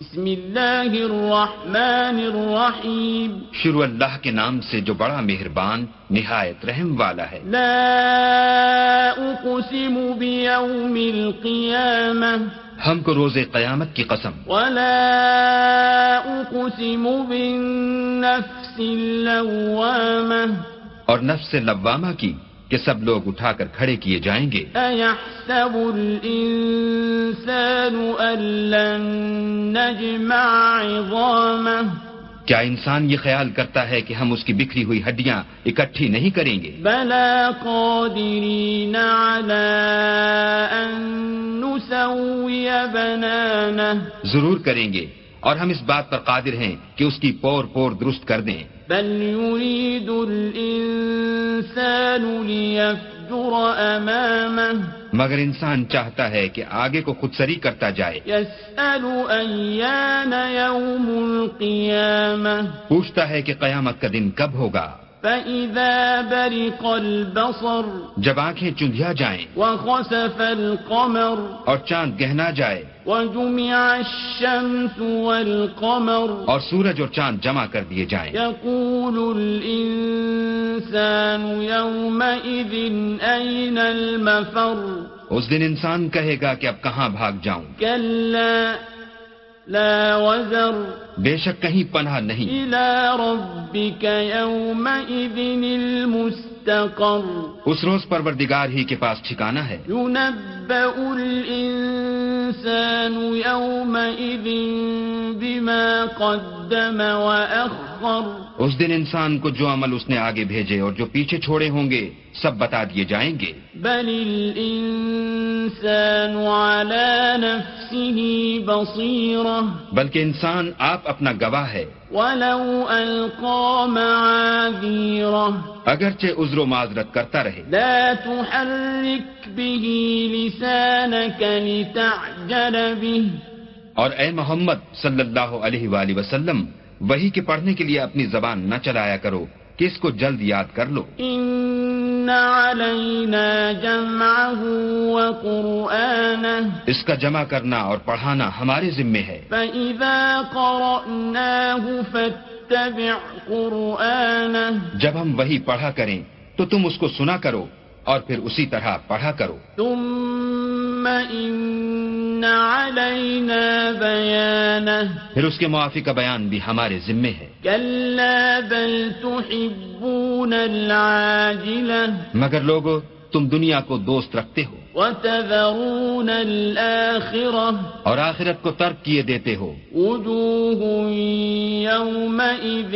بسم اللہ الرحمن الرحیم شروع اللہ کے نام سے جو بڑا مہربان نہایت رحم والا ہے۔ لا اقسم بیوم القیامة ہم کو روز قیامت کی قسم۔ ولا اقسم بالنفس اللوامة اور نفس لوامہ کی۔ کہ سب لوگ اٹھا کر کھڑے کیے جائیں گے۔ لن نجمع عظامه۔ کیا انسان یہ خیال کرتا ہے کہ ہم اس کی بکھری ہوئی ہڈیاں اکٹھی نہیں کریں گے؟ بلى قادرين على نسوي بنانه۔ ضرور کریں گے اور ہم اس بات پر قادر ہیں کہ اس کی پور پور درست کر دیں۔ بل يريد الإنسان ليفجر أمامه. مگر انسان چاہتا ہے کہ آگے کو خود سری کرتا جائے۔ يسأل أيان يوم القيامة. پوچھتا ہے کہ قیامت کا دن کب ہوگا۔ فإذا برق البصر جب آنکھیں چندھیا جائیں وخسف القمر اور چاند گہنا جائے وجمع الشمس والقمر اور سورج اور چاند جمع کر دیے جائیں۔ يقول الإنسان يومئذ أين المفر اس دن انسان کہے گا کہ اب کہاں بھاگ جاؤں؟ كلا لا وزر بے شک کہیں پناہ نہیں۔ إلى ربك يومئذ المستقر۔ اس روز پروردگار ہی کے پاس ٹھکانا ہے۔ ينبأ الإنسان يومئذ بما قدم وأخر۔ اس دن انسان کو جو عمل اس نے آگے بھیجے اور جو پیچھے چھوڑے ہوں گے سب بتا دیے جائیں گے۔ بل الإنسان على نفسه بصيرة. بلکہ انسان آپ اپنا گواہ ہے۔ ولو ألقى معاذيره. اگرچہ عذر و معذرت کرتا رہے۔ لا تحرك به لسانك لتعجل به. اور اے محمد صلی اللہ علیہ وآلہ وسلم وہی کے پڑھنے کے لیے اپنی زبان نہ چلایا کرو کہ اس کو جلد یاد کر لو۔ إن علينا جمعه وقرآنه اس کا جمع کرنا اور پڑھانا ہمارے ذمے ہے۔ فإذا قرأناه فاتبع قرآنه جب ہم وہی پڑھا کریں تو تم اس کو سنا کرو اور پھر اسی طرح پڑھا کرو۔ ثم إن علينا بيانه پھر اس کے موافق کا بیان بھی ہمارے ذمے ہے۔ كلا بل تحبون العاجلة مگر لوگو تم دنیا کو دوست رکھتے ہو۔ وتذرون الآخرة. اور آخرت کو ترک کیے دیتے ہو۔ وجوه يومئذ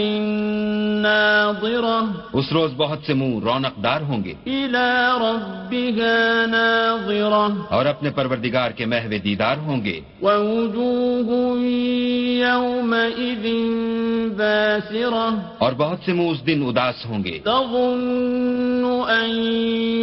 ناظرة. اس روز بہت سے منہ رونق دار ہوں گے۔ إلى ربها ناظرة. اور اپنے پروردگار کے محو دیدار ہوں گے۔ ووجوه يومئذ باسرة. اور بہت سے منہ اس دن اداس ہوں گے۔ تظن أن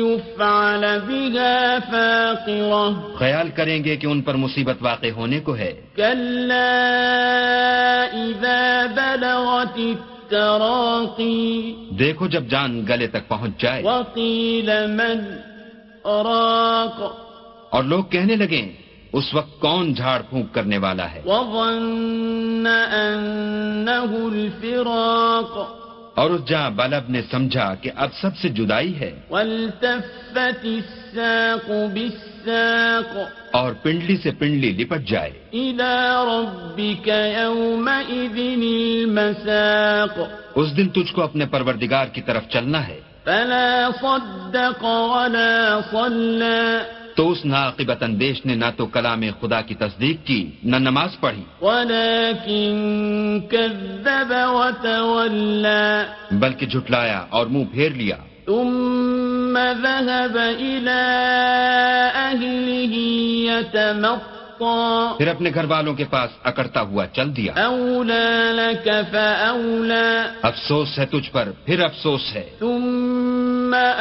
يفعل بها فاقرة خیال کریں گے کہ ان پر مصیبت واقع ہونے کو ہے۔ كلا إذا بلغت التراقي. دیکھو جب جان گلے تک پہنچ جائے۔ وقيل من راق اور لوگ کہنے لگیں اس وقت کون جھاڑ پھونک کرنے والا ہے؟ وظن الفراق. اور اس جہاں بلب نے سمجھا کہ اب سب سے جدائی ہے۔ والتفت الساق بالساق۔ اور پنڈلی سے پنڈلی لپٹ جائے۔ إلى ربك يومئذ المساق۔ اس دن تجھ کو اپنے پروردگار کی طرف چلنا ہے۔ فلا صدق ولا صلى تو اس ناقبت اندیش نے نہ تو کلام خدا کی تصدیق کی نہ نماز پڑھی۔ كذب بلکہ جھٹلایا اور منہ پھیر لیا۔ ثم ذهب إلى أهله يتمطى۔ پھر اپنے گھر والوں کے پاس اکڑتا ہوا چل دیا۔ أولى لك فأولى افسوس ہے تجھ پر پھر افسوس ہے۔ ثم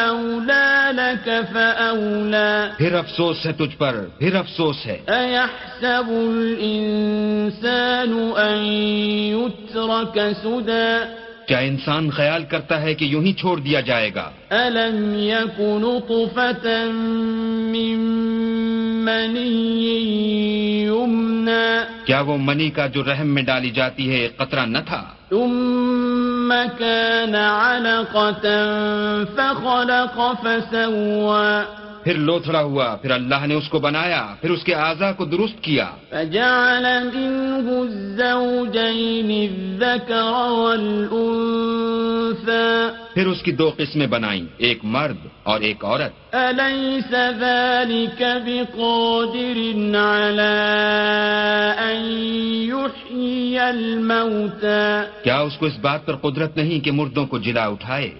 أولى لك فأولى. پھر افسوس ہے تجھ پر پھر افسوس ہے۔ أيحسب الإنسان أن يترك سدى. کیا انسان خیال کرتا ہے کہ یوں ہی چھوڑ دیا جائے گا؟ ألم يك نطفة من مني يمنى. کیا وہ منی کا جو رحم میں ڈالی جاتی ہے قطرہ نہ تھا؟ ثم كان علقة فخلق فسوى. پھر لوتھڑا ہوا پھر اللہ نے اس کو بنایا پھر اس کے اعضا کو درست کیا۔ فجعل منه الزوجين الذكر والأنثى. پھر اس کی دو قسمیں بنائیں ایک مرد اور ایک عورت۔ ذلك بقادر على يحيي الموتى؟ کیا اس کو اس بات پر قدرت نہیں کہ مردوں کو جلا اٹھائے؟